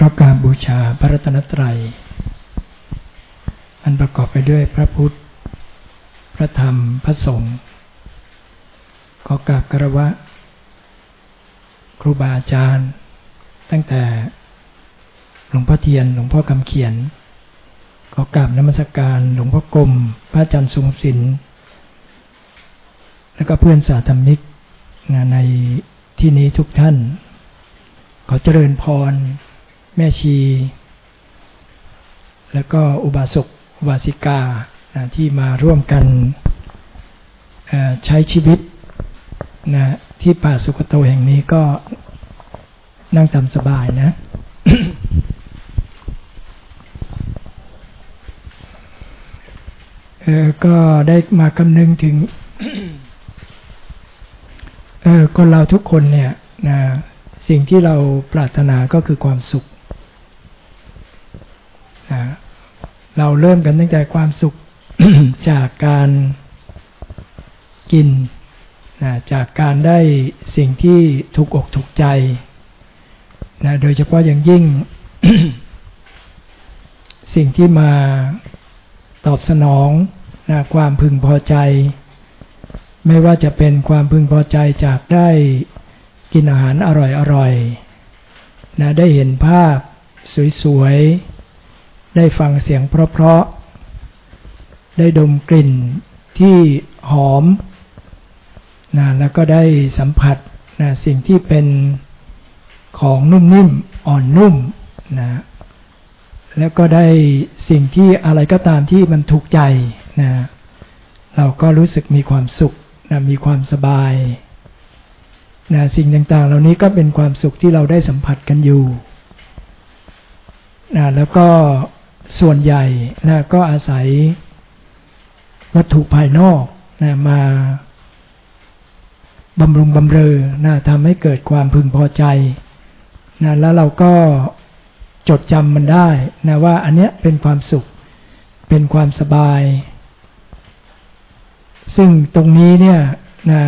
เราะการบูชาพระรัตนตรัย อันประกอบไปด้วยพระพุทธ พระธรรม พระสงฆ์ ขอกราบกระวะ ครูบาอาจารย์ ตั้งแต่หลวงพ่อเทียน หลวงพ่อคำเขียน ขอกราบนมัสการหลวงพ่อกรมพระอาจารย์ทรงศิลป์ แล้วก็เพื่อนสาธรรมิกในที่นี้ทุกท่าน ขอเจริญพร แม่ชี แล้วก็อุบาสกอุบาสิกาที่มาร่วมกันใช้ชีวิตนะที่ป่าสุกโตแห่งนี้ก็นั่งทำสบายนะเออก็ได้มาคำนึงถึงเออคนเราทุกคนเนี่ยนะสิ่งที่เราปรารถนาก็คือความสุข เราเริ่มกันตั้งแต่ความสุขจากการกินนะจากการได้สิ่งที่ถูกอกถูกใจนะโดยเฉพาะอย่างยิ่ง สิ่งที่มาตอบสนองนะความพึงพอใจ ไม่ว่าจะเป็นความพึงพอใจจากได้กินอาหารอร่อยๆนะได้เห็นภาพสวยๆ ได้ฟังเสียงเพราะๆ ได้ดมกลิ่นที่หอมนะแล้วก็ได้สัมผัสนะสิ่งที่เป็นของนุ่มนิ่มอ่อนนุ่มนะแล้วก็ได้สิ่งที่อะไรก็ตามที่มันถูกใจนะเราก็รู้สึกมีความสุขนะมีความสบายนะสิ่งต่างๆ เหล่านี้ก็เป็นความสุขที่เราได้สัมผัสกันอยู่นะแล้วก็ ส่วนใหญ่นะก็อาศัยวัตถุภายนอกนะมาบำรุงบำเรอนะทำให้เกิดความพึงพอใจนะแล้วเราก็จดจำมันได้นะว่าอันเนี้ยเป็นความสุข เป็นความสบาย ซึ่งตรงนี้เนี่ยนะ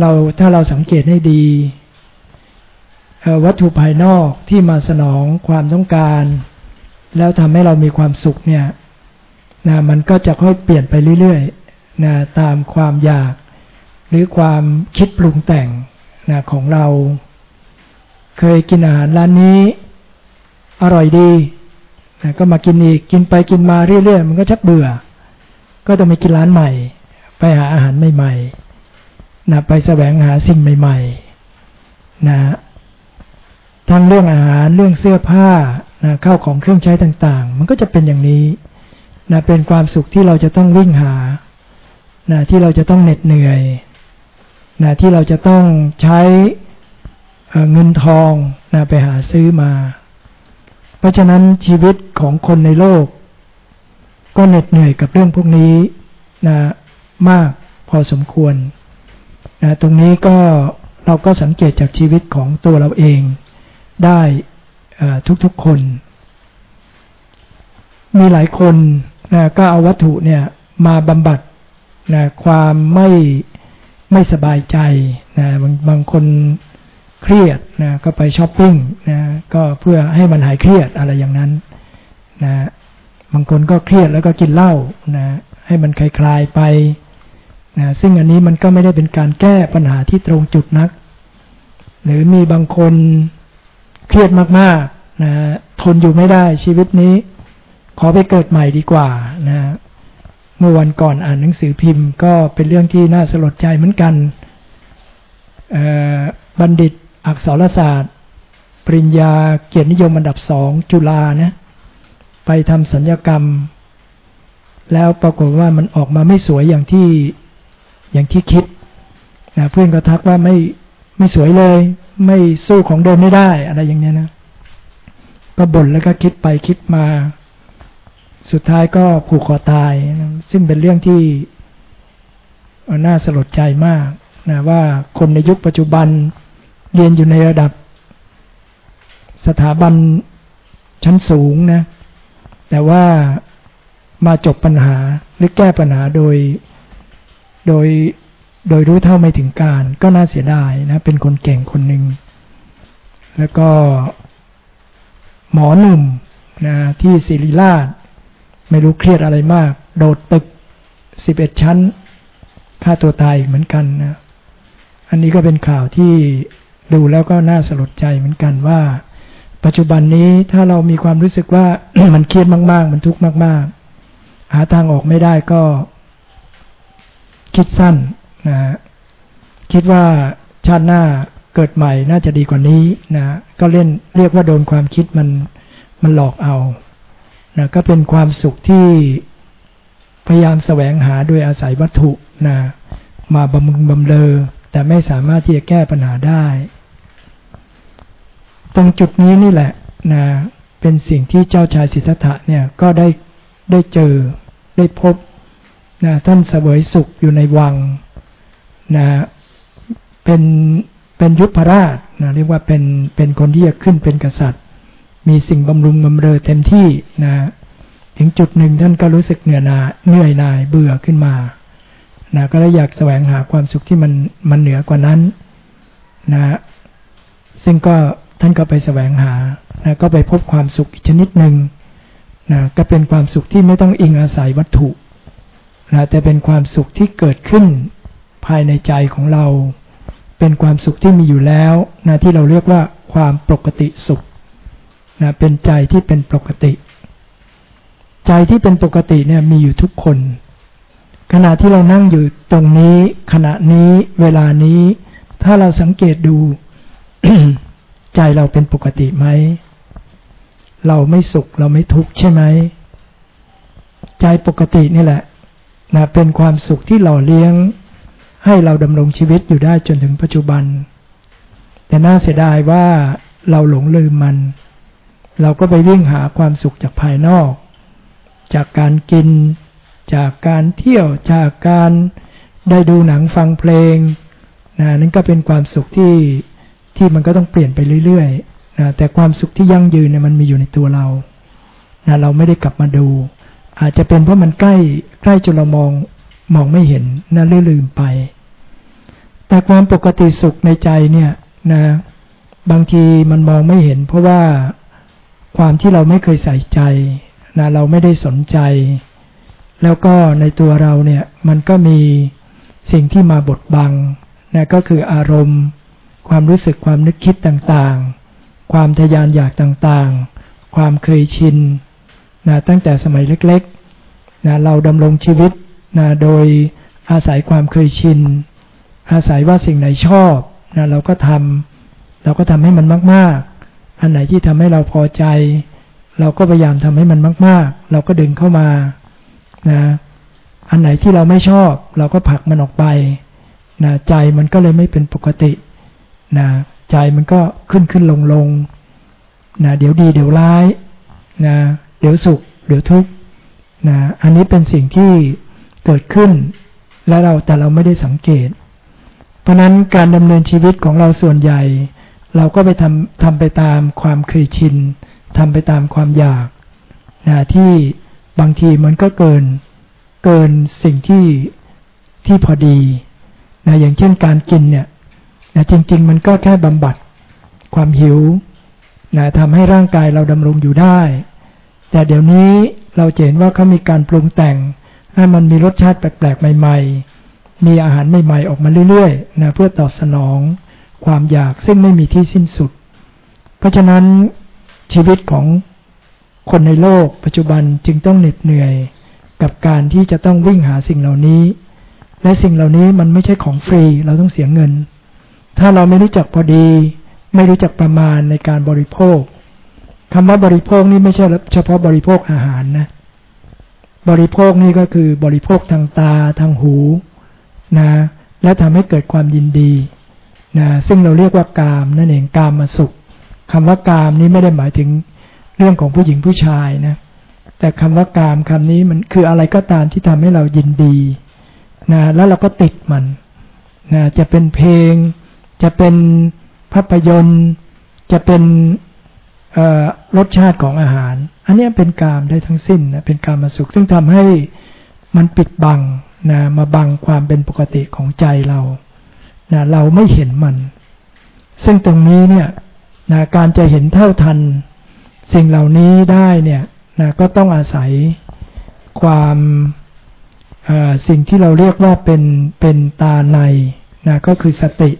เราถ้าเราสังเกตให้ดี วัตถุภายนอกที่มาสนองความต้องการ แล้วทำให้เรามีความสุขเนี่ยนะมันก็จะค่อยเปลี่ยนไปเรื่อยๆนะตามความอยาก หรือความคิดปรุงแต่งนะของเรา เคยกินอาหารร้านนี้ อร่อยดีนะก็มากินอีกกินไปกินมาเรื่อยๆ มันก็ชักเบื่อ ก็ต้องไปกินร้านใหม่ ไปหาอาหารใหม่ๆนะไปแสวงหาสิ่งใหม่ ๆ นะทั้งเรื่องอาหารเรื่องเสื้อผ้า นะข้าของเครื่องใช้ต่างๆ มันก็จะเป็นอย่างนี้นะเป็นความสุขที่เราจะต้องวิ่งหานะที่เราจะต้องเหน็ดเหนื่อยนะที่เราจะต้องใช้เงินทองนะไปหาซื้อมา เพราะฉะนั้นชีวิตของคนในโลก ก็เหน็ดเหนื่อยกับเรื่องพวกนี้นะมากพอสมควรนะตรงนี้ก็เราก็สังเกตจากชีวิตของตัวเราเองได้ ทุกๆคน มีหลายคนนะก็เอาวัตถุเนี่ยมาบำบัดนะความไม่ไม่สบายใจนะบางบางคนเครียดนะก็ไปช้อปปิ้งนะก็เพื่อให้มันหายเครียดอะไรอย่างนั้นนะบางคนก็เครียดแล้วก็กินเหล้านะให้มันคลายๆไปนะซึ่งอันนี้มันก็ไม่ได้เป็นการแก้ปัญหาที่ตรงจุดนัก หรือมีบางคน เครียดมากๆนะทนอยู่ไม่ได้ชีวิตนี้ ขอไปเกิดใหม่ดีกว่านะเมื่อวันก่อนอ่านหนังสือพิมพ์ก็เป็นเรื่องที่น่าสลดใจเหมือนกัน บัณฑิตอักษรศาสตร์ ปริญญาเกียรตินิยมอันดับสองจุฬานะไปทำสัญญกรรม แล้วปรากฏว่ามันออกมาไม่สวยอย่างที่อย่างที่คิดนะเพื่อนก็ทักว่าไม่ไม่สวยเลย ไม่สู้ของเดิมไม่ได้อะไรอย่างเนี้ยนะ ก็บ่นแล้วก็คิดไปคิดมา สุดท้ายก็ผูกคอตายนะซึ่งเป็นเรื่องที่น่าสลดใจมากนะว่าคนในยุคปัจจุบันเรียนอยู่ในระดับสถาบันชั้นสูงนะ แต่ว่ามาจบปัญหาหรือแก้ปัญหาโดย โดย โดยรู้เท่าไม่ถึงการ ก็น่าเสียดายนะเป็นคนเก่งคนหนึ่งแล้วก็หมอหนุ่มนะที่ศิริราช ไม่รู้เครียดอะไรมาก โดดตึกสิบเอ็ดชั้นฆ่าตัวตายเหมือนกันนะอันนี้ก็เป็นข่าวที่ดูแล้วก็น่าสลดใจเหมือนกันว่า ปัจจุบันนี้ถ้าเรามีความรู้สึกว่ามันเครียดมาก ๆ มันทุกข์มาก ๆ หาทางออกไม่ได้ก็คิดสั้น นะคิดว่าชาติหน้าเกิดใหม่น่าจะดีกว่านี้นะก็เล่นเรียกว่าโดนความคิดมันมันหลอกเอานะก็เป็นความสุขที่พยายามแสวงหาด้วยอาศัยวัตถุนะมาบำรุงบำเลอ แต่ไม่สามารถที่จะแก้ปัญหาได้ ตรงจุดนี้นี่แหละนะเป็นสิ่งที่เจ้าชายสิทธัตถะเนี่ยก็ได้ได้เจอได้พบนะท่านเสวยสุขอยู่ในวัง นะเป็นเป็นยุพราชนะเรียกว่าเป็นเป็นคนที่จะขึ้นเป็นกษัตริย์ มีสิ่งบำรุงบำเรอเต็มที่นะถึงจุดหนึ่งท่านก็รู้สึกเหนื่อยนาเหนื่อยนายเบื่อขึ้นมานะก็เลยอยากแสวงหาความสุขที่มันมันเหนือกว่านั้นนะซึ่งก็ท่านก็ไปแสวงหานะก็ไปพบความสุขอีกชนิดหนึ่งนะก็เป็นความสุขที่ไม่ต้องอิงอาศัยวัตถุนะแต่เป็นความสุขที่เกิดขึ้น ภายในใจของเรา เป็นความสุขที่มีอยู่แล้วนะที่เราเรียกว่าความปกติสุขนะเป็นใจที่เป็นปกติ ใจที่เป็นปกติเนี่ยมีอยู่ทุกคน ขณะที่เรานั่งอยู่ตรงนี้ ขณะนี้เวลานี้ ถ้าเราสังเกตดู ใจเราเป็นปกติไหม เราไม่สุขเราไม่ทุกข์ใช่ไหม ใจปกตินี่แหละนะเป็นความสุขที่หล่อเลี้ยง ให้เราดำรงชีวิตอยู่ได้จนถึงปัจจุบัน แต่น่าเสียดายว่าเราหลงลืมมัน เราก็ไปวิ่งหาความสุขจากภายนอก จากการกิน จากการเที่ยวจากการได้ดูหนังฟังเพลงนะนั่นก็เป็นความสุขที่ที่มันก็ต้องเปลี่ยนไปเรื่อยๆนะแต่ความสุขที่ยั่งยืนเนี่ยมันมีอยู่ในตัวเรานะเราไม่ได้กลับมาดู อาจจะเป็นเพราะมันใกล้ใกล้จนเรามองมองไม่เห็นนะลืลืมไป แต่ความปกติสุขในใจเนี่ยนะบางทีมันมองไม่เห็น เพราะว่าความที่เราไม่เคยใส่ใจนะเราไม่ได้สนใจ แล้วก็ในตัวเราเนี่ยมันก็มีสิ่งที่มาบดบังนะก็คืออารมณ์ ความรู้สึกความนึกคิดต่างๆ ความทยานอยากต่างๆ ความเคยชินนะตั้งแต่สมัยเล็กๆนะเราดำรงชีวิตนะโดยอาศัยความเคยชิน อาศัยว่าสิ่งไหนชอบนะเราก็ทำเราก็ทำให้มันมาก ๆ อันไหนที่ทำให้เราพอใจ เราก็พยายามทำให้มันมาก ๆ เราก็ดึงเข้ามานะอันไหนที่เราไม่ชอบ เราก็ผลักมันออกไปนะใจมันก็เลยไม่เป็นปกตินะใจมันก็ขึ้นขึ้นลงลงนะเดี๋ยวดีเดี๋ยวร้ายนะเดี๋ยวสุข เดี๋ยวทุกข์นะอันนี้เป็นสิ่งที่เกิดขึ้น และเราแต่เราไม่ได้สังเกต เพราะนั้นการดำเนินชีวิตของเราส่วนใหญ่ เราก็ไปทำทำไปตามความเคยชินทำไปตามความอยากนะที่บางทีมันก็เกินเกินสิ่งที่ที่พอดีนะอย่างเช่นการกินเนี่ยนะจริง ๆ มันก็แค่บำบัดความหิวนะทำให้ร่างกายเราดำรงอยู่ได้ แต่เดี๋ยวนี้เราเห็นว่าเขามีการปรุงแต่งให้มันมีรสชาติแปลกๆใหม่ ๆ มีอาหารใหม่ๆออกมาเรื่อยๆนะเพื่อตอบสนองความอยากซึ่งไม่มีที่สิ้นสุด เพราะฉะนั้นชีวิตของคนในโลก ปัจจุบันจึงต้องเหน็ดเหนื่อยกับการที่จะต้องวิ่งหาสิ่งเหล่านี้ และสิ่งเหล่านี้มันไม่ใช่ของฟรีเราต้องเสียเงิน ถ้าเราไม่รู้จักพอดี ไม่รู้จักประมาณในการบริโภคคำว่าบริโภคนี่ไม่ใช่เฉพาะบริโภคอาหารนะ บริโภคนี่ก็คือบริโภคทางตาทางหู นะและทำให้เกิดความยินดีนะซึ่งเราเรียกว่ากามนั่นเองกามมาสุขคำว่ากามนี้ไม่ได้หมายถึงเรื่องของผู้หญิงผู้ชายนะแต่คำว่ากามคำนี้มันคืออะไรก็ตามที่ทำให้เรายินดีนะแล้วเราก็ติดมันนะจะเป็นเพลง จะเป็นภาพยนตร์ จะเป็นรสชาติของอาหาร อันนี้เป็นกามได้ทั้งสิ้นนะเป็นกามมาสุข ซึ่งทำให้มันปิดบัง นะมาบังความเป็นปกติของใจเรานะเราไม่เห็นมัน ซึ่งตรงนี้เนี่ยนะการจะเห็นเท่าทัน สิ่งเหล่านี้ได้เนี่ยนะก็ต้องอาศัยความสิ่งที่เราเรียกว่าเป็นเป็นตาในนะก็คือสติ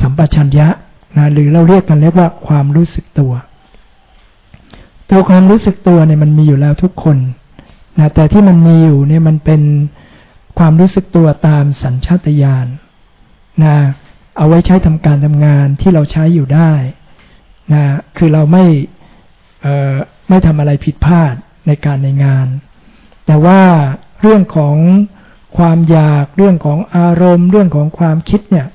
สัมปชัญญะนะหรือเราเรียกกันเรียกว่าความรู้สึกตัว ตัวความรู้สึกตัวเนี่ยมันมีอยู่แล้วทุกคนนะแต่ที่มันมีอยู่เนี่ยมันเป็น ความรู้สึกตัวตามสัญชาตญาณนะเอาไว้ใช้ทำการทำงานที่เราใช้อยู่ได้นะคือเราไม่ไม่ทำอะไรผิดพลาดในการในงาน แต่ว่าเรื่องของความอยากเรื่องของอารมณ์ เรื่องของความคิดเนี่ย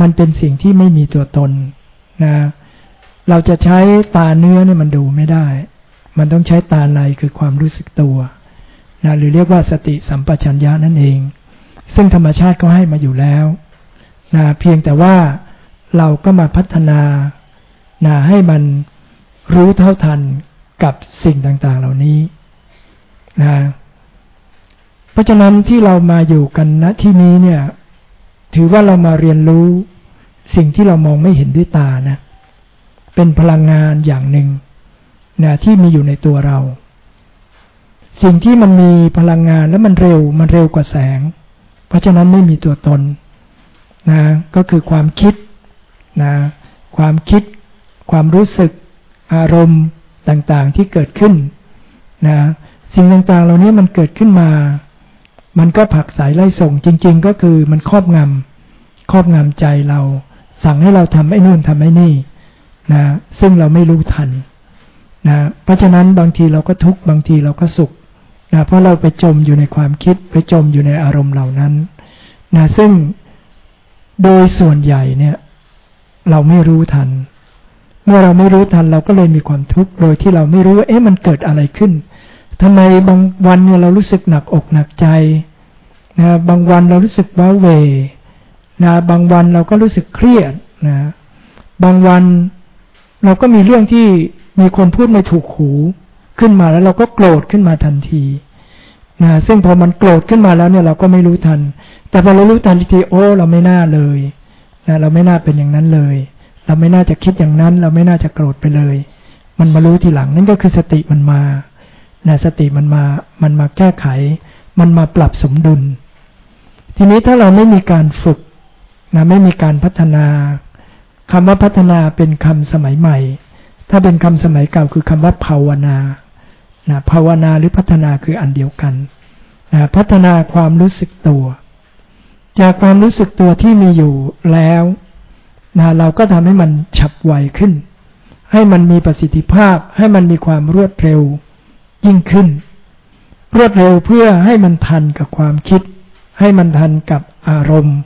มันเป็นสิ่งที่ไม่มีตัวตนนะเราจะใช้ตาเนื้อเนี่ยมันดูไม่ได้ มันต้องใช้ตาในคือความรู้สึกตัว นะหรือเรียกว่าสติสัมปชัญญะนั่นเอง ซึ่งธรรมชาติก็ให้มาอยู่แล้วนะเพียงแต่ว่าเราก็มาพัฒนานะให้มันรู้เท่าทันกับสิ่งต่างๆเหล่านี้นะเพราะฉะนั้นที่เรามาอยู่กันณที่นี้เนี่ย ถือว่าเรามาเรียนรู้สิ่งที่เรามองไม่เห็นด้วยตานะ เป็นพลังงานอย่างหนึ่งนะที่มีอยู่ในตัวเรา สิ่งที่มันมีพลังงานแล้วมันเร็วมันเร็วกว่าแสง เพราะฉะนั้นไม่มีตัวตนนะก็คือความคิดนะความคิด ความรู้สึก อารมณ์ต่างๆที่เกิดขึ้นนะสิ่งต่างๆ เหล่านี้มันเกิดขึ้นมา มันก็ผักสายไล่ส่งจริง ๆ ก็คือมันครอบงำครอบงำใจเรา สั่งให้เราทำไอ้นู่นทำไอ้นี่นะซึ่งเราไม่รู้ทันนะเพราะฉะนั้นบางทีเราก็ทุกข์บางทีเราก็สุข นะเพราะเราไปจมอยู่ในความคิดไปจมอยู่ในอารมณ์เหล่านั้นนะซึ่งโดยส่วนใหญ่เนี่ย เราไม่รู้ทัน เมื่อเราไม่รู้ทันเราก็เลยมีความทุกข์โดยที่เราไม่รู้ว่าเอ๊ะมันเกิดอะไรขึ้นทำไมบางวันเนี่ยเรารู้สึกหนักอกหนักใจนะบางวันเรารู้สึกว้าเวนะบางวันเราก็รู้สึกเครียดนะบางวันเราก็มีเรื่องที่มีคนพูดไม่ถูกหู ขึ้นมาแล้วเราก็โกรธขึ้นมาทันทีนะซึ่งพอมันโกรธขึ้นมาแล้วเนี่ยเราก็ไม่รู้ทัน แต่พอเรารู้ทันทีโอ้เราไม่น่าเลยนะเราไม่น่าเป็นอย่างนั้นเลย เราไม่น่าจะคิดอย่างนั้น เราไม่น่าจะโกรธไปเลย มันมารู้ทีหลังนั่นก็คือสติมันมานะสติมันมา มันมาแก้ไข มันมาปรับสมดุล ทีนี้ถ้าเราไม่มีการฝึกนะไม่มีการพัฒนาคำว่าพัฒนาเป็นคำสมัยใหม่ ถ้าเป็นคำสมัยเก่าคือคำว่าภาวนา นะภาวนาหรือพัฒนาคืออันเดียวกันนะพัฒนาความรู้สึกตัว จากความรู้สึกตัวที่มีอยู่แล้วนะเราก็ทำให้มันฉับไวขึ้น ให้มันมีประสิทธิภาพ ให้มันมีความรวดเร็วยิ่งขึ้น รวดเร็วเพื่อให้มันทันกับความคิด ให้มันทันกับอารมณ์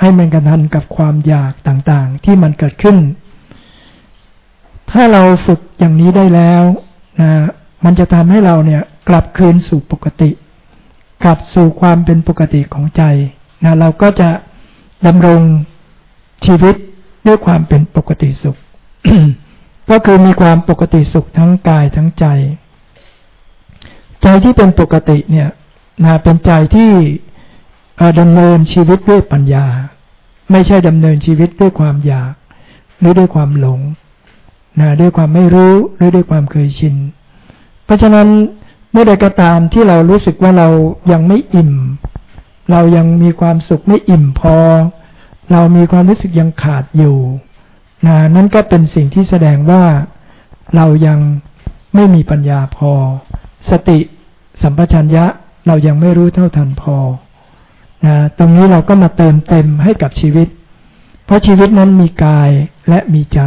ให้มันกันทันกับความอยากต่างๆ ที่มันเกิดขึ้น ถ้าเราฝึกอย่างนี้ได้แล้วนะ มันจะทำให้เราเนี่ยกลับคืนสู่ปกติ กลับสู่ความเป็นปกติของใจนะเราก็จะดำรงชีวิตด้วยความเป็นปกติสุข ก็คือมีความปกติสุขทั้งกายทั้งใจ ใจที่เป็นปกติเนี่ยนะเป็นใจที่ดำเนินชีวิตด้วยปัญญา ไม่ใช่ดำเนินชีวิตด้วยความอยาก หรือด้วยความหลงนะด้วยความไม่รู้หรือด้วยความเคยชิน เพราะฉะนั้นเมื่อใดก็ตามที่เรารู้สึกว่าเรายังไม่อิ่ม เรายังมีความสุขไม่อิ่มพอ เรามีความรู้สึกยังขาดอยู่นะนั่นก็เป็นสิ่งที่แสดงว่าเรายังไม่มีปัญญาพอ สติสัมปชัญญะเรายังไม่รู้เท่าทันพอนะตรงนี้เราก็มาเติมเต็มให้กับชีวิต เพราะชีวิตนั้นมีกายและมีใจ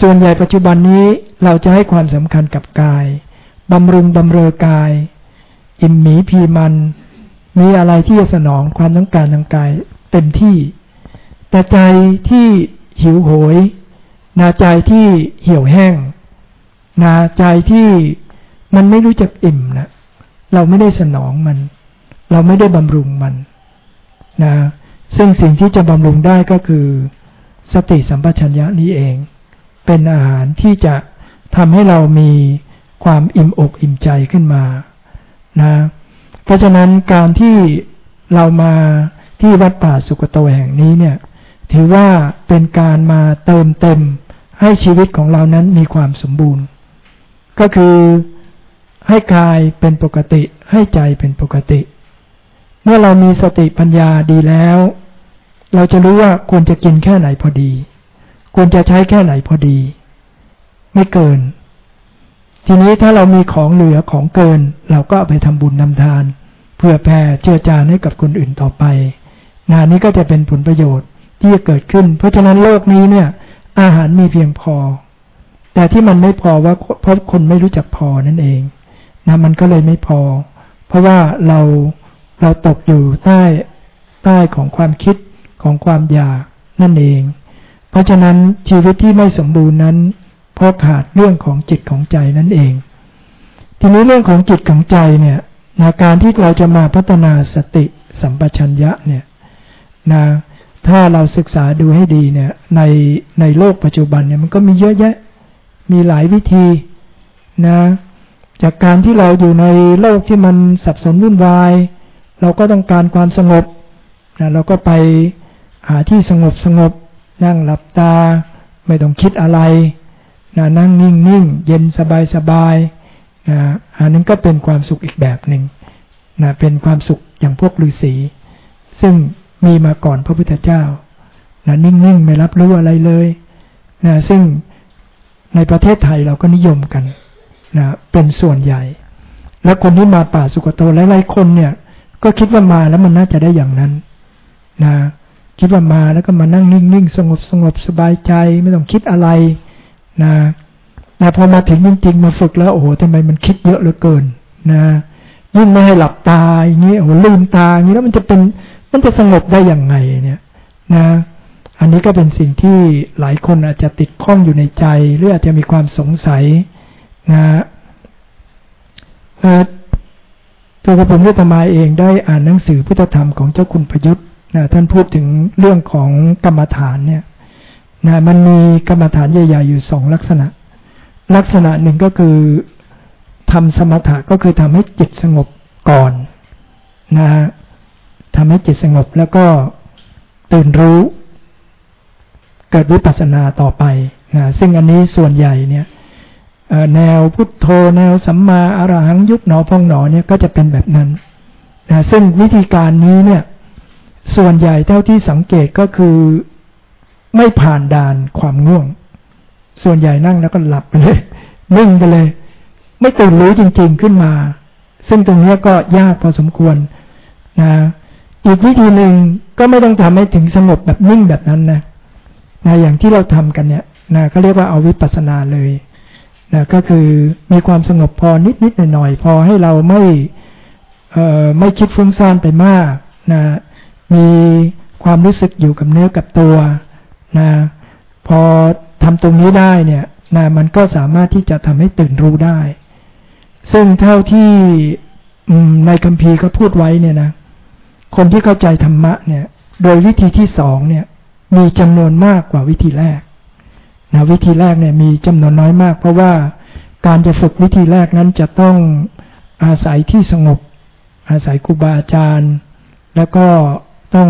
ส่วนใหญ่ปัจจุบันนี้เราจะให้ความสำคัญกับกายบำรุงบำเรอกาย อิ่มหมีพีมัน มีอะไรที่จะสนองความต้องการทางกายเต็มที่ แต่ใจที่หิวโหย นาใจที่เหี่ยวแห้ง นาใจที่มันไม่รู้จักอิ่มนะเราไม่ได้สนองมัน เราไม่ได้บำรุงมันนะซึ่งสิ่งที่จะบำรุงได้ก็คือ สติสัมปชัญญะนี้เอง เป็นอาหารที่จะทำให้เรามีความอิ่มอกอิ่มใจขึ้นมานะเพราะฉะนั้นการที่เรามาที่วัดป่าสุกโตแห่งนี้เนี่ยถือว่าเป็นการมาเติมเต็มให้ชีวิตของเรานั้นมีความสมบูรณ์ ก็คือให้กายเป็นปกติให้ใจเป็นปกติ เมื่อเรามีสติปัญญาดีแล้ว เราจะรู้ว่าควรจะกินแค่ไหนพอดี ควรจะใช้แค่ไหนพอดี ไม่เกิน ทีนี้ถ้าเรามีของเหลือของเกิน เราก็ไปทำบุญนำทาน เพื่อแผ่เชื่อจานให้กับคนอื่นต่อไปงานนี้ก็จะเป็นผลประโยชน์ที่จะเกิดขึ้น เพราะฉะนั้นโลกนี้เนี่ย อาหารมีเพียงพอ แต่ที่มันไม่พอว่าเพราะคนไม่รู้จักพอนั่นเองนะมันก็เลยไม่พอ เพราะว่าเราเราตกอยู่ใต้ใต้ของความคิดของความอยากนั่นเอง เพราะฉะนั้นชีวิตที่ไม่สมบูรณ์นั้นเพราะขาดเรื่องของจิตของใจนั่นเอง ทีนี้เรื่องของจิตของใจเนี่ยนาการที่เราจะมาพัฒนาสติสัมปชัญญะเนี่ยนะถ้าเราศึกษาดูให้ดีเนี่ยในในโลกปัจจุบันเนี่ยมันก็มีเยอะแยะ มีหลายวิธีนะจากการที่เราอยู่ในโลกที่มันสับสนวุ่นวาย เราก็ต้องการความสงบนะเราก็ไปหาที่สงบสงบ นั่งหลับตา ไม่ต้องคิดอะไรนะนั่งนิ่งนิ่งเย็นสบายสบายนะอันนั้นก็เป็นความสุขอีกแบบหนึ่งนะเป็นความสุขอย่างพวกฤาษีซึ่งมีมาก่อนพระพุทธเจ้านะนิ่งๆ ไม่รับรู้อะไรเลยนะซึ่งในประเทศไทยเราก็นิยมกันนะเป็นส่วนใหญ่ แล้วคนที่มาป่าสุกโตหลายๆคนเนี่ย ก็คิดว่ามาแล้วมันน่าจะได้อย่างนั้นนะ คิดว่ามาแล้วก็มานั่งนิ่งๆสงบสงบสบายใจ ไม่ต้องคิดอะไรนะนะพอมาถึงจริงๆมาฝึกแล้วโอ้โหทำไมมันคิดเยอะเหลือเกินนะยิ่งไม่ให้หลับตาอย่างนี้โอ้โหลืมตาอย่างนี้แล้วมันจะเป็นมันจะสงบได้อย่างไงเนี่ยนะอันนี้ก็เป็นสิ่งที่หลายคนอาจจะติดข้องอยู่ในใจ หรืออาจจะมีความสงสัยนะตัวกระผมเลือมาเองได้อ่านหนังสือพุทธธรรมของเจ้าคุณพยุทธ์ นะท่านพูดถึงเรื่องของกรรมฐานเนี่ยนะมันมีกรรมฐานใหญ่ๆอยู่สองลักษณะ ลักษณะหนึ่งก็คือทำสมถะก็คือทำให้จิตสงบก่อนนะฮะทำให้จิตสงบแล้วก็ตื่นรู้ เกิดวิปัสสนาต่อไปนะซึ่งอันนี้ส่วนใหญ่เนี่ยแนวพุทโธแนวสัมมาอรหังยุบหนอพองหนอเนี่ยก็จะเป็นแบบนั้นนะซึ่งวิธีการนี้เนี่ย ส่วนใหญ่เท่าที่สังเกตก็คือไม่ผ่านด่านความง่วง ส่วนใหญ่นั่งแล้วก็หลับไปเลยนิ่งไปเลย ไม่ตื่นรู้จริง ๆขึ้นมา ซึ่งตรงนี้ก็ยากพอสมควรนะอีกวิธีหนึ่งก็ไม่ต้องทำให้ถึงสงบแบบนิ่งแบบนั้นนะนะอย่างที่เราทำกันเนี่ยนะก็เรียกว่าเอาวิปัสสนาเลยนะก็คือมีความสงบพอนิดนิดหน่อยหน่อยพอให้เราไม่เอ่อไม่คิดฟุ้งซ่านไปมากนะ มีความรู้สึกอยู่กับเนื้อกับตัวนะพอทำตรงนี้ได้เนี่ยนะมันก็สามารถที่จะทำให้ตื่นรู้ได้ ซึ่งเท่าที่ในคัมภีร์ก็พูดไว้เนี่ยนะ คนที่เข้าใจธรรมะเนี่ย โดยวิธีที่สองเนี่ย มีจำนวนมากกว่าวิธีแรกนะวิธีแรกเนี่ยมีจำนวนน้อยมาก เพราะว่าการจะฝึกวิธีแรกนั้นจะต้องอาศัยที่สงบ อาศัยครูบาอาจารย์ แล้วก็ ต้อง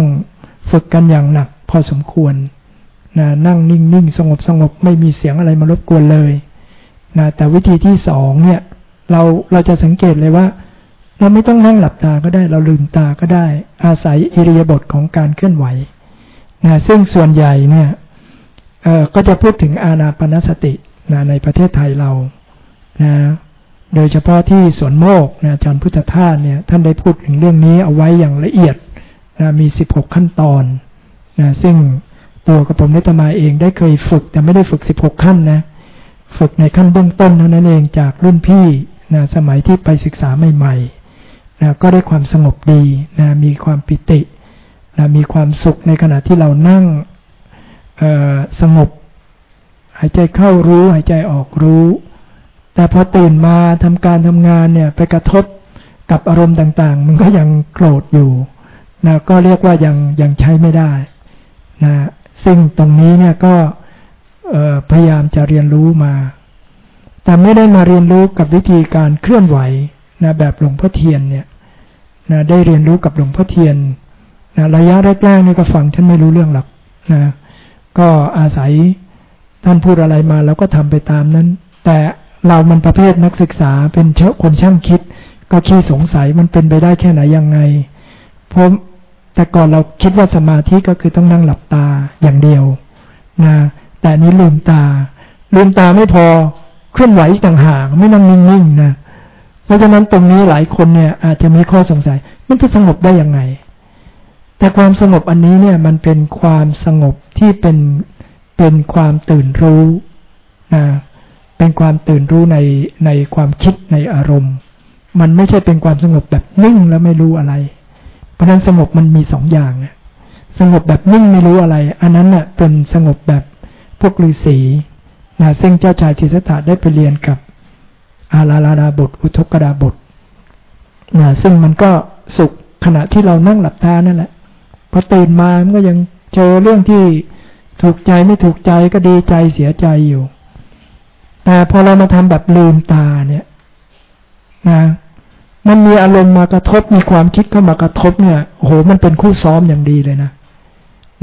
ฝึกกันอย่างหนักพอสมควรนะนั่งนิ่งๆสงบสงบไม่มีเสียงอะไรมารบกวนเลยนะแต่วิธีที่สองเนี่ย เราเราจะสังเกตเลยว่า เราไม่ต้องนั่งหลับตาก็ได้ เราลืมตาก็ได้ อาศัยอิริยาบถของการเคลื่อนไหวนะซึ่งส่วนใหญ่เนี่ยก็จะพูดถึงอาณาปณสตินะในประเทศไทยเรานะโดยเฉพาะที่สวนโมกนะอาจารย์พุทธทาสเนี่ยท่านได้พูดถึงเรื่องนี้เอาไว้อย่างละเอียด นะมีสิบหกขั้นตอนนะซึ่งตัวกระผมนิตมาเองได้เคยฝึก แต่ไม่ได้ฝึกสิบหกขั้นนะ ฝึกในขั้นเบื้องต้นเท่านั้นเองจากรุ่นพี่นะสมัยที่ไปศึกษาใหม่ๆนะก็ได้ความสงบดีนะมีความปิตินะมีความสุขในขณะที่เรานั่งสงบ หายใจเข้ารู้ หายใจออกรู้ แต่พอตื่นมาทำการทำงานเนี่ย ไปกระทบกับอารมณ์ต่าง ๆ มันก็ยังโกรธอยู่ นะก็เรียกว่ายังยังใช้ไม่ได้นะซึ่งตรงนี้เนี่ยก็พยายามจะเรียนรู้มา แต่ไม่ได้มาเรียนรู้กับวิธีการเคลื่อนไหวนะแบบหลวงพ่อเทียนเนี่ยนะได้เรียนรู้กับหลวงพ่อเทียนนะระยะแรกๆนี่ก็ฟังฉันไม่รู้เรื่องหรอกนะก็อาศัยท่านพูดอะไรมาเราก็ทำไปตามนั้น แต่เรามันประเภทนักศึกษาเป็นเชคนช่างคิด ก็ขี้สงสัยมันเป็นไปได้แค่ไหนยังไงเพราะ แต่ก่อนเราคิดว่าสมาธิก็คือต้องนั่งหลับตาอย่างเดียวนะแต่นี้ลืมตา ลืมตาไม่พอเคลื่อนไหวต่างหากไม่นั่งนิ่งๆนะเพราะฉะนั้นตรงนี้หลายคนเนี่ย อาจจะมีข้อสงสัย มันจะสงบได้ยังไง แต่ความสงบอันนี้เนี่ยมันเป็นความสงบที่เป็นเป็นความตื่นรู้นะเป็นความตื่นรู้ในในความคิดในอารมณ์ มันไม่ใช่เป็นความสงบแบบนิ่งแล้วไม่รู้อะไร เพราะนั้นสงบมันมีสองอย่างนะสงบแบบนิ่งไม่รู้อะไร อันนั้นน่ะเป็นสงบแบบพวกฤาษีนะซึ่งเจ้าชายทิสตาได้ไปเรียนกับอาลาลาดาบท อุทกดาบทนะซึ่งมันก็สุขขณะที่เรานั่งหลับตานั่นแหละพอตื่นมามันก็ยังเจอเรื่องที่ถูกใจไม่ถูกใจก็ดีใจเสียใจอยู่ แต่พอเรามาทำแบบลืมตาเนี่ย นะ มันมีอารมณ์มากระทบมีความคิดเข้ามากระทบเนี่ยโอ้โหมันเป็นคู่ซ้อมอย่างดีเลยนะ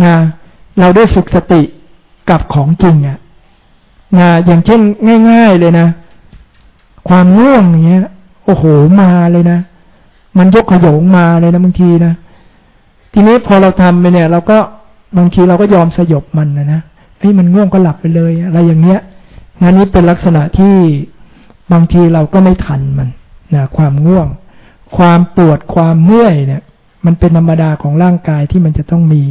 นะเราได้ฝึกสติกับของจริงอะ่ะนะอย่างเช่นง่าย ๆเลยนะ ความง่วงอย่างเงี้ย โอ้โหมาเลยนะ มันยกขยงมาเลยนะบางทีนะทีนี้พอเราทำไปเนี่ย เราก็บางทีเราก็ยอมสยบมันนะนะเฮ้ยมันง่วงก็หลับไปเลย อะไรอย่างเงี้ยงานนี้เป็นลักษณะที่บางทีเราก็ไม่ทันมัน นะความง่วง ความปวดความเมื่อยเนี่ย มันเป็นธรรมดาของร่างกายที่มันจะต้องมี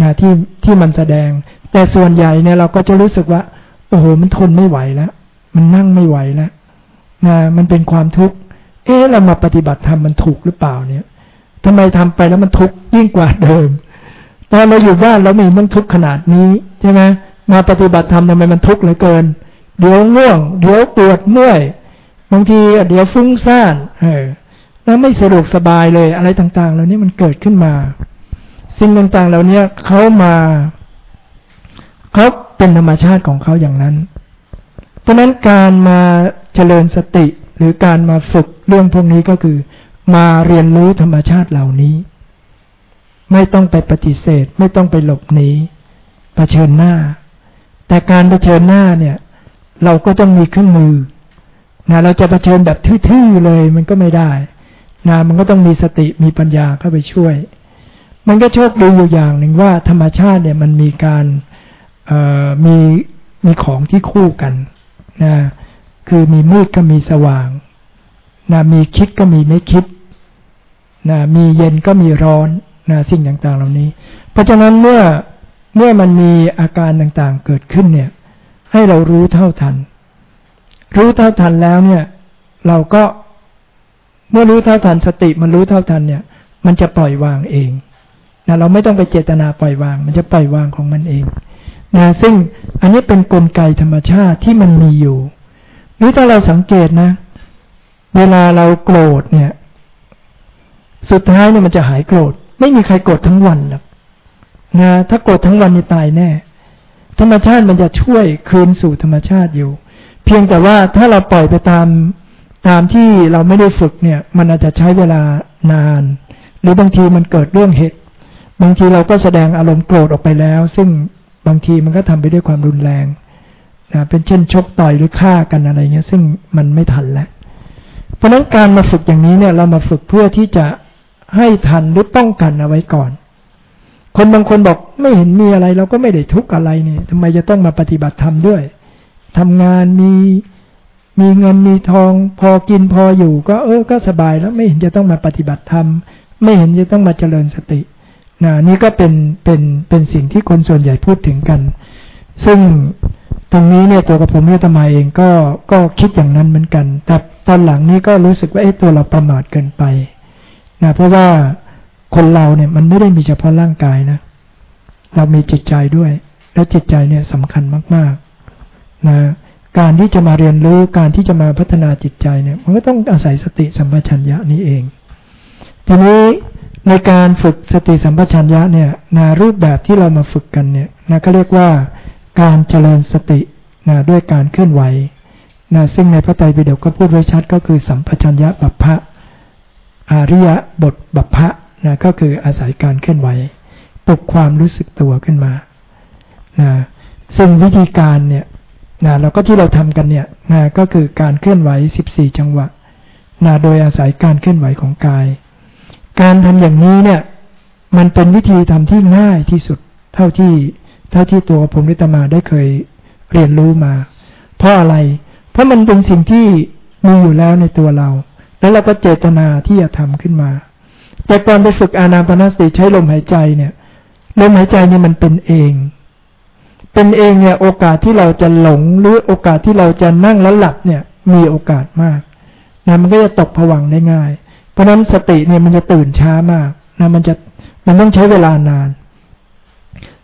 นะที่ที่มันแสดง แต่ส่วนใหญ่เนี่ยเราก็จะรู้สึกว่า โอ้โหมันทนไม่ไหวแล้ว มันนั่งไม่ไหวแล้วนะมันเป็นความทุกข์เอ๊ะเรามาปฏิบัติธรรมมันถูกหรือเปล่าเนี่ยทำไมทำไปแล้วมันทุกข์ยิ่งกว่าเดิมตอนเราอยู่บ้านเราไม่มันทุกข์ขนาดนี้ใช่ไหมมาปฏิบัติธรรมทำไมมันทุกข์เหลือเกิน เดี๋ยวง่วง เดี๋ยวปวดเมื่อย บางทีเดี๋ยวฟุ้งซ่านเออแล้วไม่สะดวกสบายเลยอะไรต่างๆ เหล่านี้มันเกิดขึ้นมา สิ่งต่างๆ เหล่านี้เขามาเขาเป็นธรรมชาติของเขาอย่างนั้นเพราะนั้นการมาเจริญสติ หรือการมาฝึกเรื่องพวกนี้ก็คือ มาเรียนรู้ธรรมชาติเหล่านี้ ไม่ต้องไปปฏิเสธ ไม่ต้องไปหลบหนีเผชิญหน้า แต่การเผชิญหน้าเนี่ย เราก็ต้องมีเครื่องมือ นะเราจะะเผชิญแบบทื่อๆเลย มันก็ไม่ได้นะมันก็ต้องมีสติมีปัญญาเข้าไปช่วย มันก็โชคดีอยู่อย่างหนึ่งว่าธรรมชาติเนี่ยมันมีการมีมีของที่คู่กันนะคือมีมืดก็มีสว่างนะมีคิดก็มีไม่คิดนะมีเย็นก็มีร้อนนะสิ่งต่างๆ เหล่านี้ เพราะฉะนั้นเมื่อเมื่อมันมีอาการต่างๆเกิดขึ้นเนี่ย ให้เรารู้เท่าทัน รู้เท่าทันแล้วเนี่ย เราก็เมื่อรู้เท่าทันสติ มันรู้เท่าทันเนี่ย มันจะปล่อยวางเองนะเราไม่ต้องไปเจตนาปล่อยวาง มันจะปล่อยวางของมันเองนะซึ่งอันนี้เป็นนกลไกธรรมชาติที่มันมีอยู่ หรือถ้าเราสังเกตนะ เวลาเราโกรธเนี่ย สุดท้ายเนี่ยมันจะหายโกรธ ไม่มีใครโกรธทั้งวันหรอกนะถ้าโกรธทั้งวันนี่ตายแน่ ธรรมชาติมันจะช่วยคืนสู่ธรรมชาติอยู่ เพียงแต่ว่าถ้าเราปล่อยไปตามตามที่เราไม่ได้ฝึกเนี่ย มันอาจจะใช้เวลานาน หรือบางทีมันเกิดเรื่องเหตุ บางทีเราก็แสดงอารมณ์โกรธออกไปแล้ว ซึ่งบางทีมันก็ทำไปด้วยความรุนแรงนะเป็นเช่นชกต่อยหรือฆ่ากันอะไรเงี้ย ซึ่งมันไม่ทันแล้วเพราะนั้นการมาฝึกอย่างนี้เนี่ย เรามาฝึกเพื่อที่จะให้ทันหรือป้องกันเอาไว้ก่อน คนบางคนบอกไม่เห็นมีอะไร เราก็ไม่ได้ทุกข์อะไรเนี่ยทำไมจะต้องมาปฏิบัติธรรมด้วย ทำงานมีมีเงินมีทอง พอกินพออยู่ ก็เออก็สบายแล้วไม่เห็นจะต้องมาปฏิบัติธรรม ไม่เห็นจะต้องมาเจริญสตินะนี่ก็เป็นเป็นเป็นสิ่งที่คนส่วนใหญ่พูดถึงกัน ซึ่งตรงนี้เนี่ยตัวกับผมเนี่ยทำไมเองก็ก็คิดอย่างนั้นเหมือนกัน แต่ตอนหลังนี้ก็รู้สึกว่าไอ้ตัวเราประมาทเกินไปนะเพราะว่าคนเราเนี่ยมันไม่ได้มีเฉพาะร่างกายนะ เรามีจิตใจด้วย และจิตใจเนี่ยสำคัญมากๆ นะการที่จะมาเรียนรู้การที่จะมาพัฒนาจิตใจเนี่ย มันก็ต้องอาศัยสติสัมปชัญญะนี้เอง ทีนี้ในการฝึกสติสัมปชัญญะเนี่ยนะรูปแบบที่เรามาฝึกกันเนี่ยนะก็เรียกว่าการเจริญสตินะด้วยการเคลื่อนไหวนะซึ่งในพระไตรปิฎกก็พูดไว้ชัดก็คือสัมปชัญญะบัพพะอาริยะบทบัพพะนะก็คืออาศัยการเคลื่อนไหวปลุกความรู้สึกตัวขึ้นมานะซึ่งวิธีการเนี่ย นะแล้วก็ที่เราทำกันเนี่ยนะก็คือการเคลื่อนไหว 14 จังหวะนะโดยอาศัยการเคลื่อนไหวของกาย การทำอย่างนี้เนี่ยมันเป็นวิธีทำที่ง่ายที่สุดเท่าที่เท่าที่ตัวผมริตมาได้เคยเรียนรู้มา เพราะอะไร เพราะมันเป็นสิ่งที่มีอยู่แล้วในตัวเรา แล้วเราก็เจตนาที่จะทำขึ้นมา แต่ก่อนไปฝึกอานาปนาสติใช้ลมหายใจเนี่ยลมหายใจเนี่ยมันเป็นเอง เป็นเองเนี่ยโอกาสที่เราจะหลงหรือโอกาสที่เราจะนั่งแล้วหลับเนี่ย มีโอกาสมากนะมันก็จะตกผวังได้ง่าย เพราะนั้นสติเนี่ยมันจะตื่นช้ามากนะมันจะมันต้องใช้เวลานาน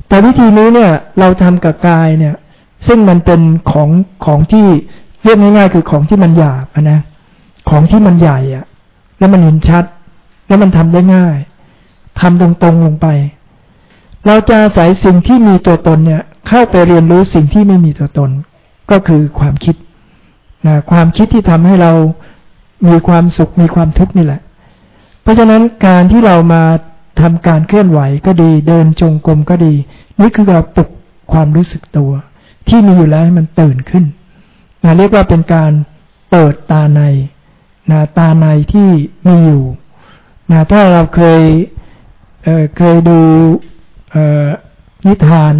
แต่วิธีนี้เนี่ยเราทำกับกายเนี่ย ซึ่งมันเป็นของของที่เรียกง่ายๆคือของที่มันหยาบนะของที่มันใหญ่อะแล้วมันเห็นชัด แล้วมันทำได้ง่ายทำตรงๆลงไป เราจะอาศัยสิ่งที่มีตัวตนเนี่ย เข้าไปเรียนรู้สิ่งที่ไม่มีตัวตน ก็คือความคิดนะความคิดที่ทำให้เรามีความสุขมีความทุกข์นี่แหละ เพราะฉะนั้นการที่เรามาทำการเคลื่อนไหวก็ดี เดินจงกรมก็ดี นี่คือเราปลุกความรู้สึกตัว ที่มีอยู่แล้วให้มันตื่นขึ้นนะเรียกว่าเป็นการเปิดตาในนะตาในที่มีอยู่นะถ้าเราเคยเเคยดูนิทาน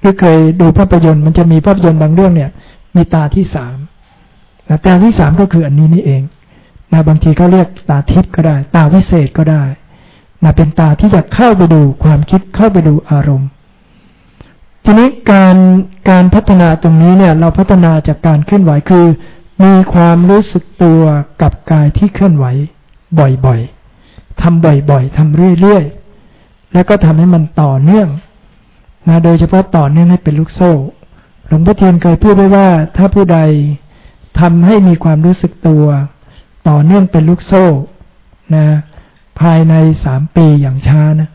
หรือเคยดูภาพยนตร์มันจะมีภาพยนตร์บางเรื่องเนี่ย มีตาที่สามนะตาที่สามก็คืออันนี้นี่เองนะบางทีเขาเรียกตาทิพย์ก็ได้ ตาวิเศษก็ได้นะเป็นตาที่จะเข้าไปดูความคิดเข้าไปดูอารมณ์ ทีนี้การการพัฒนาตรงนี้เนี่ยเราพัฒนาจากการเคลื่อนไหวคือ มีความรู้สึกตัวกับกายที่เคลื่อนไหว บ่อยๆทำบ่อยๆทำเรื่อยๆ แล้วก็ทำให้มันต่อเนื่อง นะโดยเฉพาะต่อเนื่องให้เป็นลูกโซ่ หลวงพ่อเทียนเคยพูดไว้ว่า ถ้าผู้ใดทำให้มีความรู้สึกตัว ต่อเนื่องเป็นลูกโซ่นะภายในสามปีอย่างช้านะ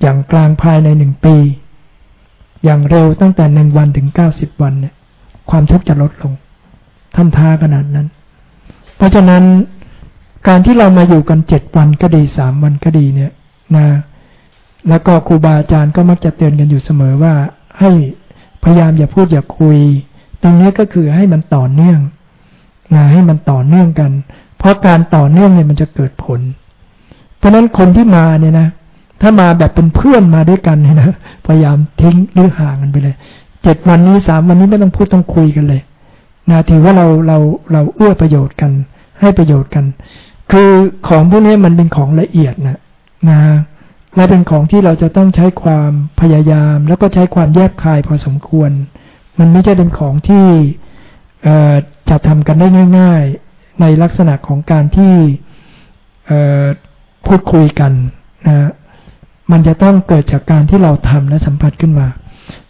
อย่างกลางภายในหนึ่งปี อย่างเร็วตั้งแต่หนึ่งวันถึงเก้าสิบวันเนี่ย ความทุกข์จะลดลง ท่านท้าขนาดนั้น เพราะฉะนั้นการที่เรามาอยู่กันเจ็ดวันก็ดีสามวันก็ดีเนี่ย นะ แล้วก็ครูบาอาจารย์ก็มักจะเตือนกันอยู่เสมอว่า ให้พยายามอย่าพูดอย่าคุย ตรงนี้ก็คือให้มันต่อเนื่องนะให้มันต่อเนื่องกัน เพราะการต่อเนื่องเนี่ยมันจะเกิดผล เพราะนั้นคนที่มาเนี่ยนะถ้ามาแบบเป็นเพื่อนมาด้วยกันเนี่ยนะพยายามทิ้งหรือห่างกันไปเลยเจ็ดวันนี้สามวันนี้ไม่ต้องพูดต้องคุยกันเลยนะถือว่าเราเราเราเอื้อประโยชน์กัน ให้ประโยชน์กัน คือของพวกนี้มันเป็นของละเอียดนะนะ และเป็นของที่เราจะต้องใช้ความพยายาม แล้วก็ใช้ความแยบคายพอสมควร มันไม่ใช่เป็นของที่จะทำกันได้ง่าย ๆ ในลักษณะของการที่พูดคุยกันนะมันจะต้องเกิดจากการที่เราทำและสัมผัสขึ้นมา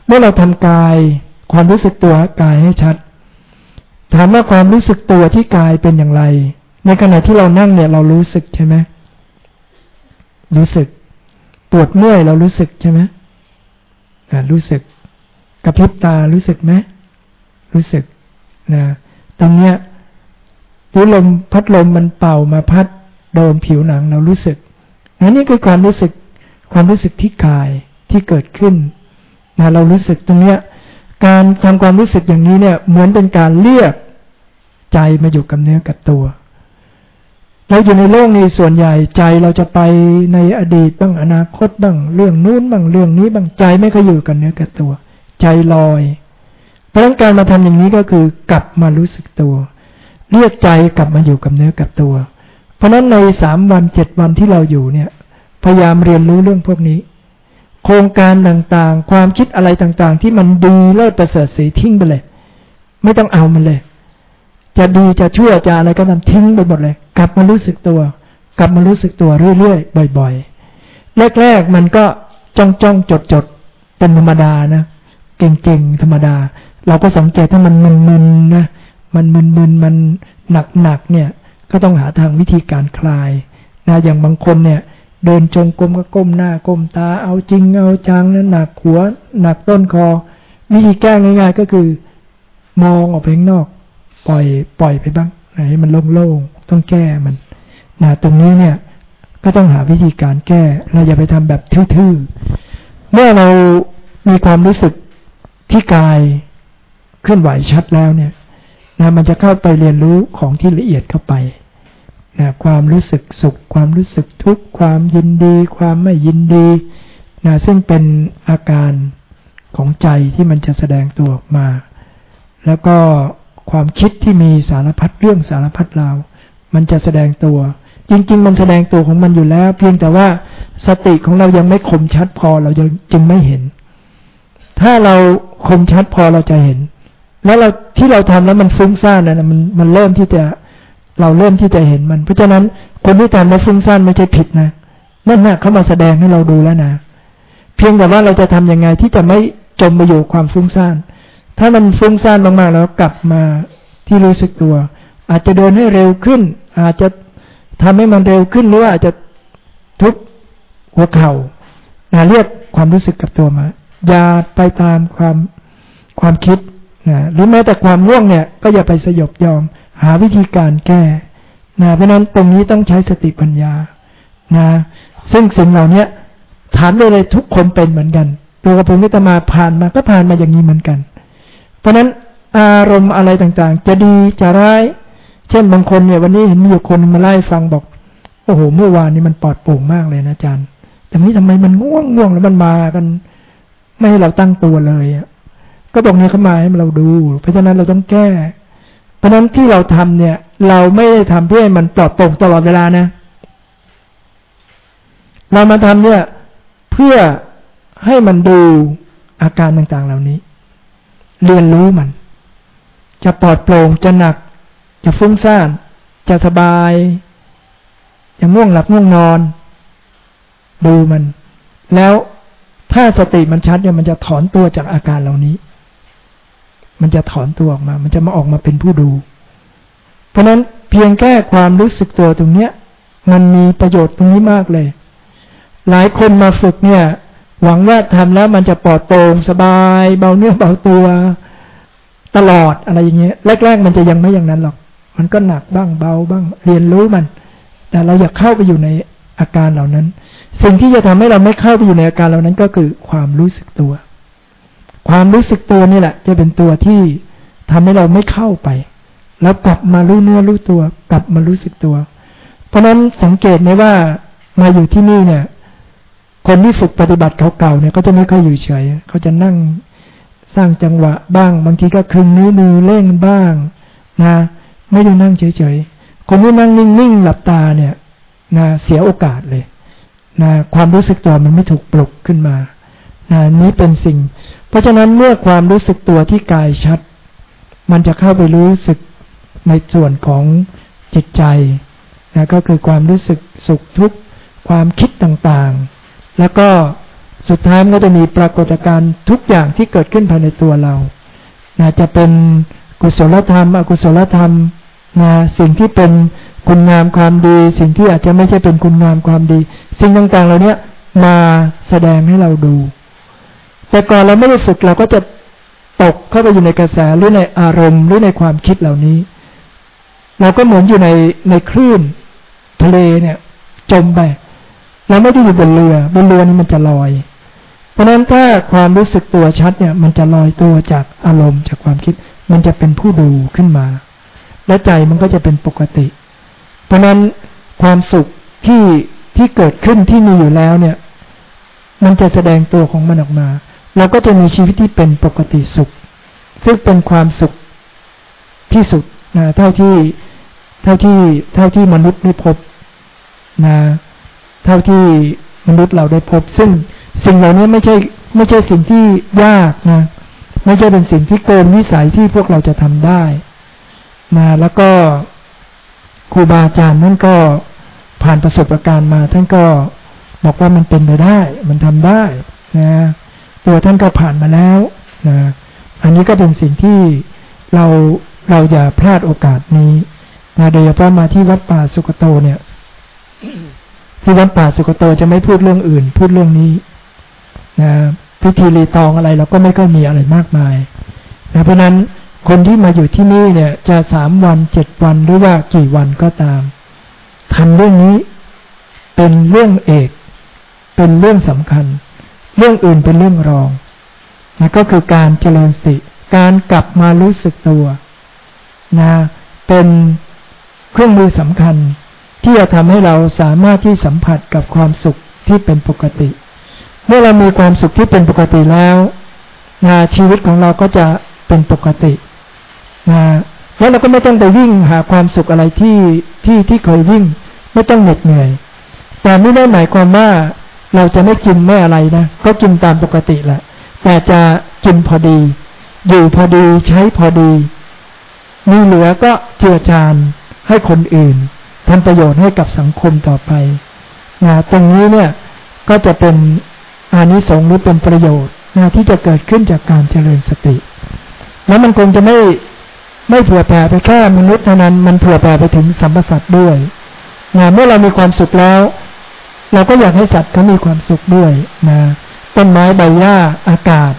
เมื่อเราทำกายความรู้สึกตัวกายให้ชัด ถามว่าความรู้สึกตัวที่กายเป็นอย่างไร ในขณะที่เรานั่งเนี่ยเรารู้สึกใช่ไหมรู้สึก วดเมื่อยเรารู้สึกใช่ไหมรู้สึกกระพริบตารู้สึกไหมรู้สึกนะตรงเนี้ยหรือลมพัดลมมันเป่ามาพัดโดนผิวหนังเรารู้สึกนนี่คือความรู้สึกความรู้สึกที่กายที่เกิดขึ้นนะเรารู้สึกตรงเนี้ย การทำความรู้สึกอย่างนี้เนี่ย เหมือนเป็นการเรียกใจมาอยู่กับเนื้อกับตัว เราอยู่ในโลกนี้ส่วนใหญ่ใจเราจะไปในอดีตบ้างอนาคตบ้างเรื่องนู้นบ้างเรื่องนี้บ้างใจไม่เคยอยู่กับเนื้อกับตัว ใจลอย เพราะการมาทำอย่างนี้ก็คือกลับมารู้สึกตัว เรียกใจกลับมาอยู่กับเนื้อกับตัว เพราะนั้นในสามวันเจ็ดวันที่เราอยู่เนี่ย พยายามเรียนรู้เรื่องพวกนี้ โครงการต่างๆ ความคิดอะไรต่างๆ ที่มันดีเลิศประเสริฐสีทิ้งไปเลย ไม่ต้องเอามันเลย จะดีจะชั่วจะอะไรก็ตามทิ้งไปหมดเลย กลับมารู้สึกตัว กลับมารู้สึกตัวเรื่อยๆบ่อยๆแรกๆมันก็จ้องจ้องจดจดเป็นธรรมดานะเก่งๆธรรมดา เราก็สังเกตถ้ามันมึนๆนะมันมึนๆมันหนักๆเนี่ย ก็ต้องหาทางวิธีการคลายนะอย่างบางคนเนี่ย เดินจงกรมก็ก้มหน้าก้มตา เอาจริงเอาจังนะหนักหัว หนักต้นคอ วิธีแก้ง่าย ๆ ก็คือ มองออกไปข้างนอก ปล่อยปล่อยไปบ้างให้มันโล่งๆต้องแก้มันนะตรงนี้เนี่ย ก็ต้องหาวิธีการแก้ เราอย่าไปทำแบบทื่อๆเมื่อเรามีความรู้สึกที่กายเคลื่อนไหวชัดแล้วเนี่ยนะมันจะเข้าไปเรียนรู้ของที่ละเอียดเข้าไปนะความรู้สึกสุข ความรู้สึกทุกข์ความยินดี ความไม่ยินดีนะซึ่งเป็นอาการของใจที่มันจะแสดงตัวออกมา แล้วก็ ความคิดที่มีสารพัดเรื่องสารพัดราว มันจะแสดงตัว จริง ๆ มันแสดงตัวของมันอยู่แล้ว เพียงแต่ว่าสติของเรายังไม่คมชัดพอเราจึงไม่เห็น ถ้าเราคมชัดพอเราจะเห็น แล้วเราที่เราทำแล้วมันฟุ้งซ่านนะมันมันเริ่มที่จะเราเริ่มที่จะเห็นมัน เพราะฉะนั้นคนที่ทำแล้วฟุ้งซ่านไม่ใช่ผิดนะนั่นน่ะเขามาแสดงให้เราดูแล้วนะเพียงแต่ว่าเราจะทํำยังไงที่จะไม่จมไปอยู่ความฟุ้งซ่าน ถ้ามันฟุ้งซ่านมากๆแล้วกลับมาที่รู้สึกตัว อาจจะเดินให้เร็วขึ้น อาจจะทำให้มันเร็วขึ้นหรือว่าอาจจะทุบหัวเขา่าเรียกความรู้สึกกับตัวมา อย่าไปตามความความคิดนะหรือแม้แต่ความร่วงเนี่ย ก็อย่าไปสยบยอม หาวิธีการแก้นะเพราะนั้นตรงนี้ต้องใช้สติปัญญานะซึ่งสิ่งเหล่านี้ถามเลยเลยทุกคนเป็นเหมือนกัน ตัวกระผมนิตมาผ่านมาก็ผ่านมาอย่างนี้เหมือนกัน ราะนั้นอารมณ์อะไรต่างๆ จะดีจะร้าย เช่นบางคนเนี่ยวันนี้เห็นมีอยู่คนมาไล่ฟังบอก โอ้โห เมื่อวานนี้มันปลอดโปร่งมากเลยนะอาจารย์ แต่นี้ทำไมมันง่วงง่วงแล้วมันมากัน ไม่ให้เราตั้งตัวเลยก็บอกนี้เขามาให้เราดู เพราะฉะนั้นเราต้องแก้ เพราะฉะนั้นที่เราทำเนี่ย เราไม่ได้ทำเพื่อให้มันปลอดโปร่งตลอดเวลานะ เรามาทำเนี่ยเพื่อให้มันดูอาการต่างๆเหล่านี้ เรียนรู้มัน จะปลอดโปร่งจะหนัก จะฟุ้งซ่านจะสบาย จะง่วงหลับง่วงนอน ดูมัน แล้วถ้าสติมันชัดเนี่ยมันจะถอนตัวจากอาการเหล่านี้ มันจะถอนตัวออกมา มันจะมาออกมาเป็นผู้ดู เพราะนั้นเพียงแค่ความรู้สึกตัวตรงเนี้ย มันมีประโยชน์ตรงนี้มากเลย หลายคนมาฝึกเนี่ย หวังว่าทำแล้วมันจะปลอดโปร่งสบาย เบาเนื้อเบาตัวตลอดอะไรอย่างเงี้ยแรกๆมันจะยังไม่อย่างนั้นหรอก มันก็หนักบ้างเบาบ้าง เรียนรู้มัน แต่เราอยากเข้าไปอยู่ในอาการเหล่านั้น สิ่งที่จะทำให้เราไม่เข้าไปอยู่ในอาการเหล่านั้นก็คือความรู้สึกตัว ความรู้สึกตัวนี่แหละ จะเป็นตัวที่ทำให้เราไม่เข้าไป แล้วกลับมารู้เนื้อรู้ตัว กลับมารู้สึกตัว เพราะนั้นสังเกตไหมว่ามาอยู่ที่นี่เนี่ย คนที่ฝึกปฏิบัติเก่าๆเนี่ยก็จะไม่ค่อยอยู่เฉยเขาจะนั่งสร้างจังหวะบ้าง บางทีก็คึงนิ้วมือเล่งบ้างนะไม่ได้นั่งเฉยๆ คนที่นั่งนิ่งๆหลับตาเนี่ยนะเสียโอกาสเลยนะความรู้สึกตัวมันไม่ถูกปลุกขึ้นมานะนี้เป็นสิ่ง เพราะฉะนั้นเมื่อความรู้สึกตัวที่กายชัด มันจะเข้าไปรู้สึกในส่วนของจิตใจนะก็คือความรู้สึกสุขทุกข์ความคิดต่างๆ แล้วก็สุดท้ายมันก็จะมีปรากฏการณ์ทุกอย่างที่เกิดขึ้นภายในตัวเรานะจะเป็นกุศลธรรม อกุศลธรรมนะสิ่งที่เป็นคุณงามความดี สิ่งที่อาจจะไม่ใช่เป็นคุณงามความดี สิ่งต่างๆเหล่านี้มาแสดงให้เราดู แต่ก่อนเราไม่ได้ฝึกเราก็จะตกเข้าไปอยู่ในกระแสหรือในอารมณ์หรือในความคิดเหล่านี้ เราก็เหมือนอยู่ในในคลื่นทะเลเนี่ย จมไป เราไม่ได้อยู่บนเรือบนเรือนี่มันจะลอย เพราะฉะนั้นถ้าความรู้สึกตัวชัดเนี่ย มันจะลอยตัวจากอารมณ์จากความคิด มันจะเป็นผู้ดูขึ้นมา และใจมันก็จะเป็นปกติ เพราะนั้นความสุขที่ที่เกิดขึ้นที่มีอยู่แล้วเนี่ย มันจะแสดงตัวของมันออกมาเราก็จะมีชีวิตที่เป็นปกติสุข ซึ่งเป็นความสุขที่สุดนะเท่าที่เท่าที่เท่าที่มนุษย์ได้พบนะ เท่าที่มนุษย์เราได้พบ ซึ่งสิ่งเหล่านี้ไม่ใช่ไม่ใช่สิ่งที่ยากนะไม่ใช่เป็นสิ่งที่เกินวิสัยที่พวกเราจะทำได้นะแล้วก็ครูบาอาจารย์นั่นก็ผ่านประสบการณ์มา ท่านก็บอกว่ามันเป็นไปได้ มันทำได้นะตัวท่านก็ผ่านมาแล้วนะอันนี้ก็เป็นสิ่งที่เราเราอย่าพลาดโอกาสนี้นะโดยเฉพาะมาที่วัดป่าสุกโตเนี่ย ที่วัดป่าสุกโตจะไม่พูดเรื่องอื่น พูดเรื่องนี้นะพิธีรีตองอะไรเราก็ไม่ก็มีอะไรมากมายนะเพราะนั้นคนที่มาอยู่ที่นี่เนี่ย จะสามวันเจ็ดวันหรือว่ากี่วันก็ตามทำเรื่องนี้เป็นเรื่องเอก เป็นเรื่องสำคัญ เรื่องอื่นเป็นเรื่องรองนะก็คือการเจริญสติการกลับมารู้สึกตัวนะเป็นเครื่องมือสำคัญ ที่จะทำให้เราสามารถที่สัมผัสกับความสุขที่เป็นปกติ เมื่อเรามีความสุขที่เป็นปกติแล้วนชีวิตของเราก็จะเป็นปกตินะแล้วเราก็ไม่ต้องไปวิ่งหาความสุขอะไรที่ที่ที่เคยวิ่ง ไม่ต้องเหน็ดเหนื่อย แต่ไม่ได้หมายความว่าเราจะไม่กินไม่อะไรนะ ก็กินตามปกติแหละ แต่จะกินพอดี อยู่พอดีใช้พอดี มีเหลือก็เจือจานให้คนอื่น ทำประโยชน์ให้กับสังคมต่อไปนะตรงนี้เนี่ยก็จะเป็นอานิสงส์หรือเป็นประโยชน์นะที่จะเกิดขึ้นจากการเจริญสติ แล้วมันคงจะไม่ไม่เผื่อแผ่ไปแค่มนุษย์เท่านั้น มันเผื่อแผ่ไปถึงสัมปสัตว์ด้วยนะเมื่อเรามีความสุขแล้ว เราก็อยากให้สัตว์เขามีความสุขด้วยนะต้นไม้ใบหญ้าอากาศ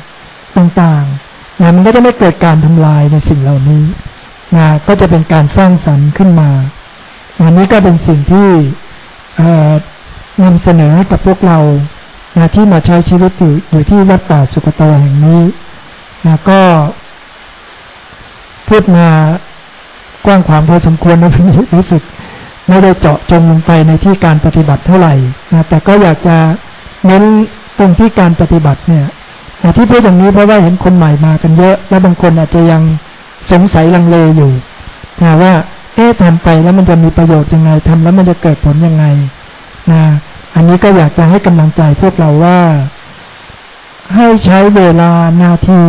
ต่างๆนะมันก็จะไม่เกิดการทำลายในสิ่งเหล่านี้นะก็จะเป็นการสร้างสรรค์ขึ้นมา อันนี้ก็เป็นสิ่งที่นำเสนอกับพวกเรานะที่มาใช้ชีวิตอยู่อยู่ที่วัดป่าสุกโตแห่งนี้นะก็พูดมากว้างขวางพอสมควรนะพี่รู้สึกไม่ได้เจาะจงลงไปในที่การปฏิบัติเท่าไหร่นะแต่ก็อยากจะเน้นตรงที่การปฏิบัติเนี่ยแต่ที่พูดอย่างนี้เพราะว่าเห็นคนใหม่มากันเยอะ และบางคนอาจจะยังสงสัยลังเลอยู่นะว่า เอ๊ะทำไปแล้วมันจะมีประโยชน์ยังไงทำแล้วมันจะเกิดผลยังไงนะอันนี้ก็อยากจะให้กำลังใจพวกเราว่า ให้ใช้เวลานาที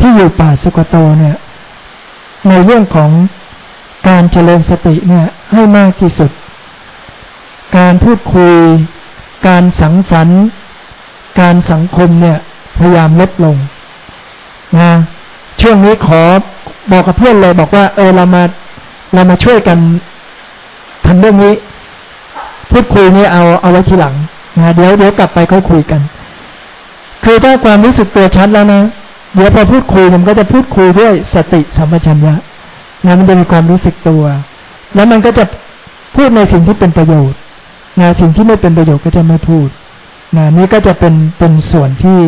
ที่อยู่ป่าสุกโตเนี่ย ในเรื่องของการเจริญสติเนี่ยให้มากที่สุด การพูดคุย การสังสรรค์การสังคมเนี่ย พยายามลดลงนะช่วงนี้ขอบอกกับเพื่อนเลยบอกว่า เออเรามา เรามาช่วยกันทำเรื่องนี้ พูดคุยนี่เอาเอาไว้ทีหลังนะเดี๋ยวเดี๋ยวกลับไปเขาคุยกัน คือถ้าความรู้สึกตัวชัดแล้วนะเดี๋ยวพอพูดคุยมันก็จะพูดคุยด้วยสติสัมปชัญญะนะมันจะมีความรู้สึกตัว แล้วมันก็จะพูดในสิ่งที่เป็นประโยชน์นะสิ่งที่ไม่เป็นประโยชน์ก็จะไม่พูดนะนี่ก็จะเป็นเป็นส่วนที่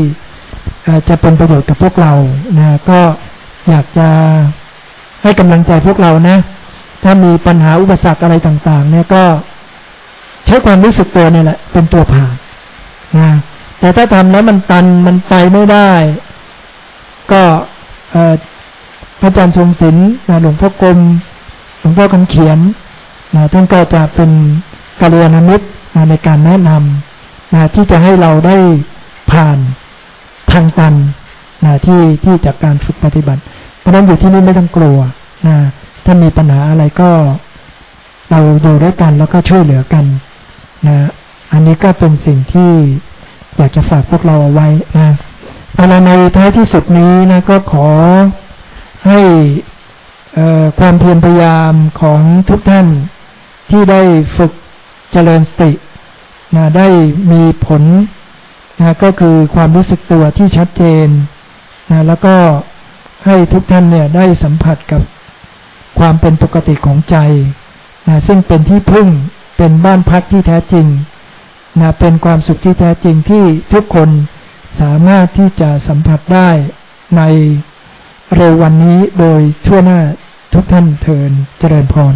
จะเป็นประโยชน์กับพวกเรานะก็อยากจะให้กำลังใจพวกเรานะ ถ้ามีปัญหาอุปสรรคอะไรต่าง ๆ เนี่ยก็ใช้ความรู้สึกตัวนี่แหละ เป็นตัวผ่านนะแต่ถ้าทำแล้วมันตันมันไปไม่ได้ ก็พระอาจารย์ทรงศิลป์หลวงพ่อกรมหลวงพ่อคำเขียนนะท่านก็จะเป็นกาลยาณมิตรในการแนะนำนะที่จะให้เราได้ผ่านทางตันนะที่ที่จากการฝึกปฏิบัติ เพราะนั้นอยู่ที่นี่ไม่ต้องกลัวนะ ถ้ามีปัญหาอะไรก็เราดูด้วยกันแล้วก็ช่วยเหลือกันนะอันนี้ก็เป็นสิ่งที่อยากจะฝากพวกเราเอาไว้นะอะไรในท้ายที่สุดนี้นะก็ขอให้ความเพียรพยายามของทุกท่านที่ได้ฝึกเจริญสตินะได้มีผลนะก็คือความรู้สึกตัวที่ชัดเจนนะแล้วก็ให้ทุกท่านเนี่ยได้สัมผัสกับ ความเป็นปกติของใจนะซึ่งเป็นที่พึ่งเป็นบ้านพักที่แท้จริงนะเป็นความสุขที่แท้จริงที่ทุกคนสามารถที่จะสัมผัสได้ในเร็ววันนี้โดยทั่วหน้าทุกท่านเทินเจริญพร